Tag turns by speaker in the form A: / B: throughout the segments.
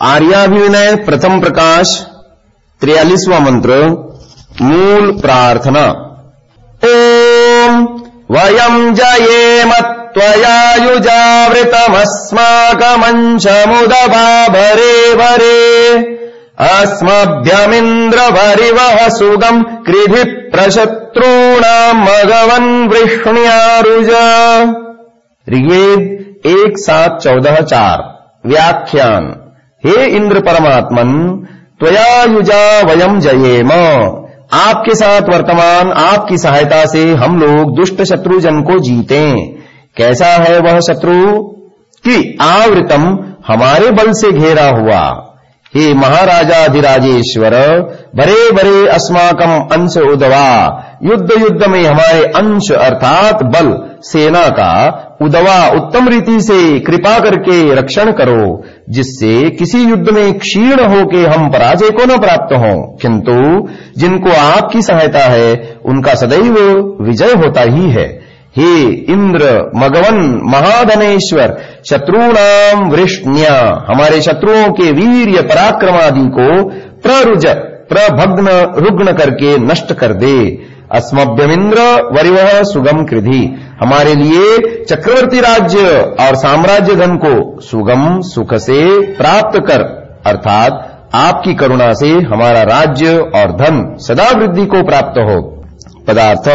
A: आर्याभिविनय प्रथम प्रकाश त्रियालीसवा मंत्र मूल प्रार्थना। ओम वयम जयेम त्वया युजावृतमस्माकमंशमुदभा भरे भरे अस्मभ्यमिन्द्रभरिवः सुगम् कृधि प्रशत्रूणाम् मगवन् वृष्ण्यारुज। ऋग्वेद एक सात चौदह चार व्याख्यान हे इंद्र परमात्मन, त्वया युजा वयम जयेम। आपके साथ वर्तमान, आपकी सहायता से हम लोग दुष्ट शत्रु जन को जीते। कैसा है वह शत्रु? कि आवृतम हमारे बल से घेरा हुआ। हे महाराजा अधिराजेश्वर बरे बरे अस्माकम अंश उदवा। युद्ध युद्ध में हमारे अंश अर्थात बल सेना का उदवा उत्तम रीति से कृपा करके रक्षण करो, जिससे किसी युद्ध में क्षीण होके हम पराजय को न प्राप्त हो। किंतु जिनको आपकी सहायता है, उनका सदैव विजय होता ही है। हे इंद्र, मगवन, महाधनेश्वर शत्रुणाम वृष्ण्या, हमारे शत्रुओं के वीर्य पराक्रम आदि को प्ररुज, प्रभग्न, रुग्ण करके नष्ट कर दे। अस्मभ्यमिंद्र वरिवह सुगम कृधि। हमारे लिए चक्रवर्ती राज्य और साम्राज्य धन को सुगम सुख से प्राप्त कर, अर्थात आपकी करुणा से हमारा राज्य और धन सदा वृद्धि को प्राप्त हो। पदार्थ,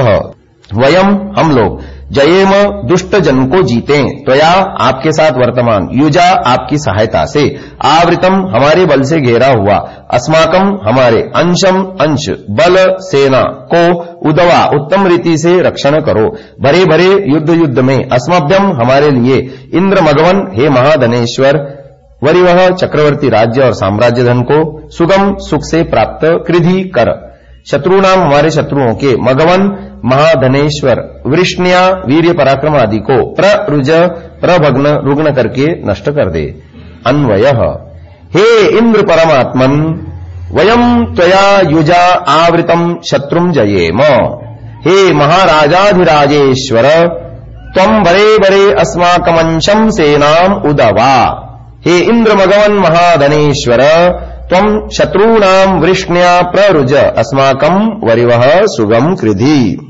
A: वयम हम लोग। जयेम दुष्ट जन को जीते, त्वया आपके साथ वर्तमान, युजा आपकी सहायता से। आवृतम हमारे बल से घेरा हुआ अस्माकम हमारे, अंशम अंश, बल, सेना, को, उदवा, उत्तम रीति से रक्षण करो। भरे भरे युद्ध युद्ध में अस्मभ्यम हमारे लिए इंद्र मगवन हे महाधनेश्वर, वरिवह चक्रवर्ती राज्य और साम्राज्य धन को, सुगम सुख से प्राप्त कृधि कर। शत्रुनाम, हमारे शत्रुओं के मगवन, महाधनेश्वर, वृष्णिया वीर पराक्रम आदि को प्ररुज प्रभग्न रुग्ण करके नष्ट कर दे। अन्वय। हे इंद्र परमात्मन वयम त्वया युजा आवृतम शत्रुम जयेम। हे महाराजाधिराजेश्वर तम बरे बरे अस्माकमंशम सेनाम उदवा। हे इंद्र मगवन महाधनेश्वर त्वं शत्रूणाम वृष्ण्या प्ररुज अस्माकम वरिवह सुगम कृधि।